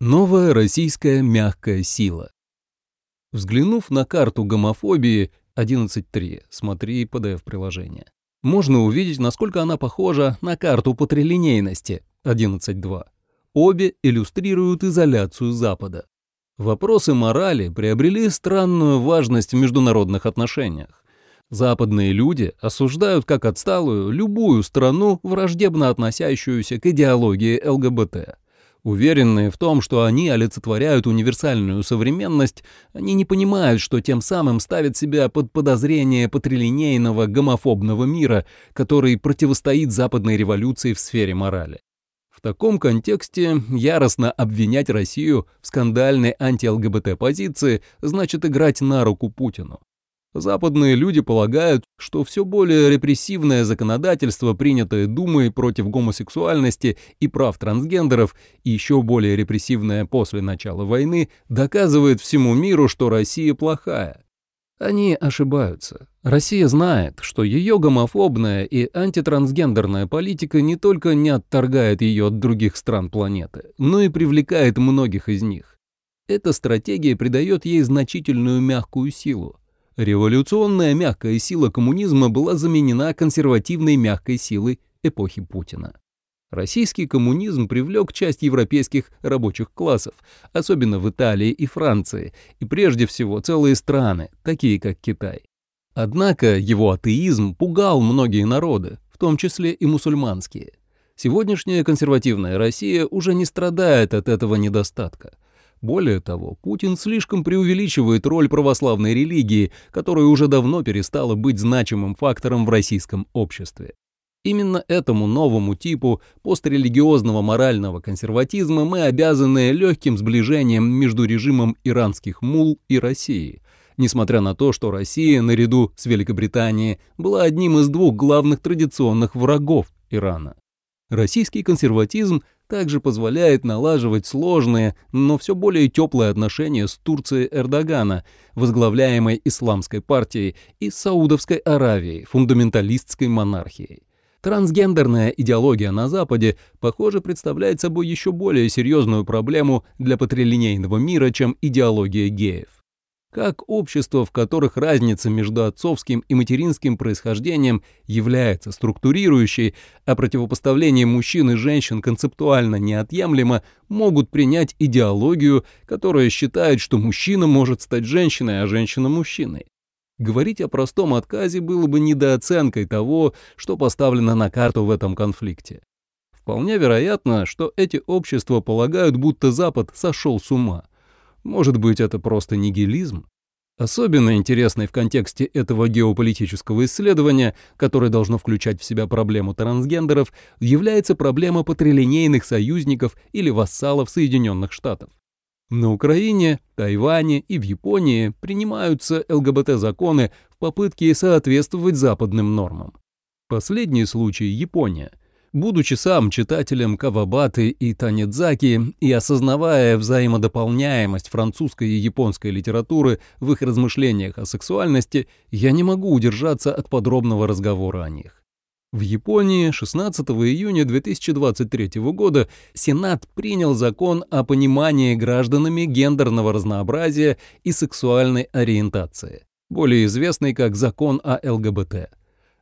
Новая российская мягкая сила. Взглянув на карту гомофобии 11.3, смотри PDF-приложение, можно увидеть, насколько она похожа на карту патрилинейности 11.2. Обе иллюстрируют изоляцию Запада. Вопросы морали приобрели странную важность в международных отношениях. Западные люди осуждают как отсталую любую страну, враждебно относящуюся к идеологии ЛГБТ. Уверенные в том, что они олицетворяют универсальную современность, они не понимают, что тем самым ставят себя под подозрение патрилинейного гомофобного мира, который противостоит западной революции в сфере морали. В таком контексте яростно обвинять Россию в скандальной анти-ЛГБТ-позиции значит играть на руку Путину. Западные люди полагают, что все более репрессивное законодательство, принятое Думой против гомосексуальности и прав трансгендеров, и еще более репрессивное после начала войны, доказывает всему миру, что Россия плохая. Они ошибаются. Россия знает, что ее гомофобная и антитрансгендерная политика не только не отторгает ее от других стран планеты, но и привлекает многих из них. Эта стратегия придает ей значительную мягкую силу. Революционная мягкая сила коммунизма была заменена консервативной мягкой силой эпохи Путина. Российский коммунизм привлек часть европейских рабочих классов, особенно в Италии и Франции, и прежде всего целые страны, такие как Китай. Однако его атеизм пугал многие народы, в том числе и мусульманские. Сегодняшняя консервативная Россия уже не страдает от этого недостатка – более того, Путин слишком преувеличивает роль православной религии, которая уже давно перестала быть значимым фактором в российском обществе. Именно этому новому типу пострелигиозного морального консерватизма мы обязаны легким сближением между режимом иранских мул и Россией, несмотря на то, что Россия, наряду с Великобританией, была одним из двух главных традиционных врагов Ирана. Российский консерватизм также позволяет налаживать сложные, но все более теплые отношения с Турцией Эрдогана, возглавляемой исламской партией, и Саудовской Аравией, фундаменталистской монархией. Трансгендерная идеология на Западе, похоже, представляет собой еще более серьезную проблему для патрилинейного мира, чем идеология геев. Как общества, в которых разница между отцовским и материнским происхождением является структурирующей, а противопоставление мужчин и женщин концептуально неотъемлемо, могут принять идеологию, которая считает, что мужчина может стать женщиной, а женщина – мужчиной. Говорить о простом отказе было бы недооценкой того, что поставлено на карту в этом конфликте. Вполне вероятно, что эти общества полагают, будто Запад сошел с ума – может быть, это просто нигилизм? Особенно интересной в контексте этого геополитического исследования, которое должно включать в себя проблему трансгендеров, является проблема патрилинейных союзников или вассалов Соединенных Штатов. На Украине, Тайване и в Японии принимаются ЛГБТ-законы в попытке соответствовать западным нормам. Последний случай – Япония – Будучи сам читателем Кавабаты и Танедзаки и осознавая взаимодополняемость французской и японской литературы в их размышлениях о сексуальности, я не могу удержаться от подробного разговора о них. В Японии 16 июня 2023 года Сенат принял закон о понимании гражданами гендерного разнообразия и сексуальной ориентации, более известный как закон о ЛГБТ.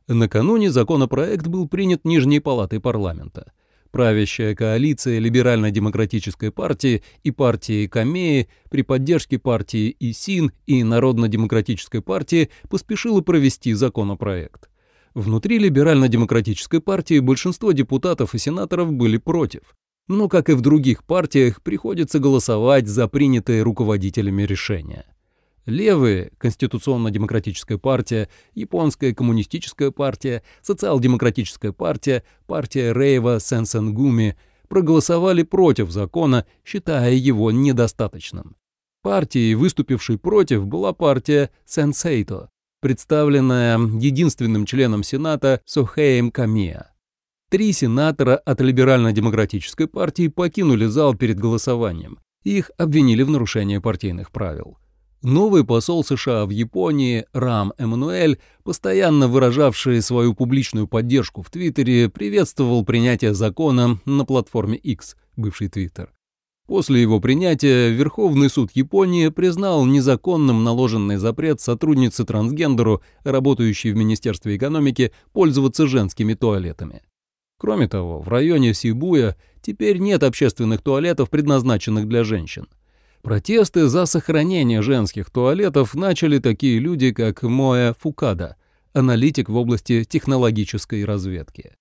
Накануне законопроект был принят Нижней палатой парламента. Правящая коалиция Либерально-демократической партии и партии Камеи при поддержке партии ИСИН и Народно-демократической партии поспешила провести законопроект. Внутри Либерально-демократической партии большинство депутатов и сенаторов были против. Но, как и в других партиях, приходится голосовать за принятые руководителями решения. Левые – Конституционно-демократическая партия, Японская коммунистическая партия, Социал-демократическая партия, партия Рейва Сенсенгуми – проголосовали против закона, считая его недостаточным. Партией, выступившей против, была партия Сенсейто, представленная единственным членом Сената Сохеем Камия. Три сенатора от либерально-демократической партии покинули зал перед голосованием. Их обвинили в нарушении партийных правил. Новый посол США в Японии Рам Эммануэль, постоянно выражавший свою публичную поддержку в Твиттере, приветствовал принятие закона на платформе X, бывший Твиттер. После его принятия Верховный суд Японии признал незаконным наложенный запрет сотруднице трансгендеру, работающей в Министерстве экономики, пользоваться женскими туалетами. Кроме того, в районе Сибуя теперь нет общественных туалетов, предназначенных для женщин. Протесты за сохранение женских туалетов начали такие люди, как Моэ Фукада, аналитик в области технологической разведки.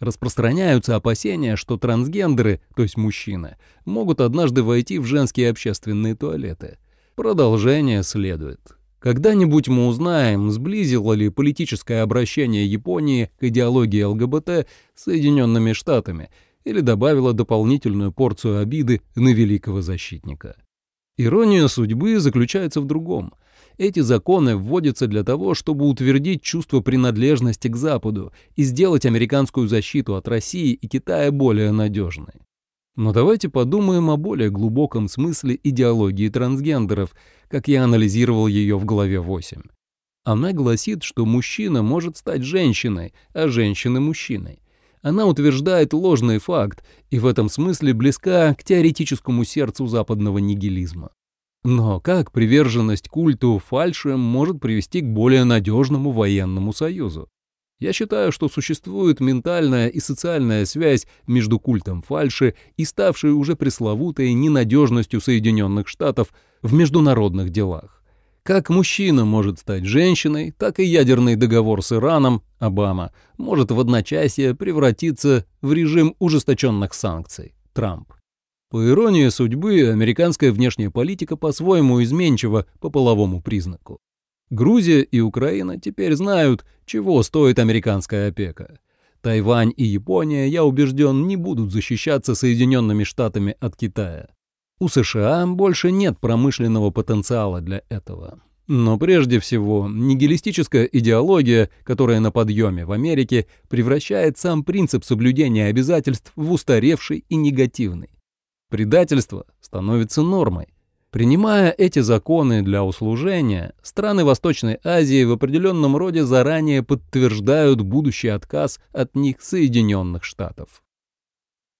Распространяются опасения, что трансгендеры, то есть мужчины, могут однажды войти в женские общественные туалеты. Продолжение следует. Когда-нибудь мы узнаем, сблизило ли политическое обращение Японии к идеологии ЛГБТ с Соединенными Штатами или добавило дополнительную порцию обиды на великого защитника. Ирония судьбы заключается в другом — эти законы вводятся для того, чтобы утвердить чувство принадлежности к Западу и сделать американскую защиту от России и Китая более надежной. Но давайте подумаем о более глубоком смысле идеологии трансгендеров, как я анализировал ее в главе 8. Она гласит, что мужчина может стать женщиной, а женщина – мужчиной. Она утверждает ложный факт и в этом смысле близка к теоретическому сердцу западного нигилизма. Но как приверженность культу фальши может привести к более надежному военному союзу? Я считаю, что существует ментальная и социальная связь между культом фальши и ставшей уже пресловутой ненадежностью Соединенных Штатов в международных делах. Как мужчина может стать женщиной, так и ядерный договор с Ираном, Обама, может в одночасье превратиться в режим ужесточенных санкций, Трамп. По иронии судьбы, американская внешняя политика по-своему изменчива по половому признаку. Грузия и Украина теперь знают, чего стоит американская опека. Тайвань и Япония, я убежден, не будут защищаться Соединенными Штатами от Китая. У США больше нет промышленного потенциала для этого. Но прежде всего, нигилистическая идеология, которая на подъеме в Америке, превращает сам принцип соблюдения обязательств в устаревший и негативный. Предательство становится нормой. Принимая эти законы для услужения, страны Восточной Азии в определенном роде заранее подтверждают будущий отказ от них Соединенных Штатов.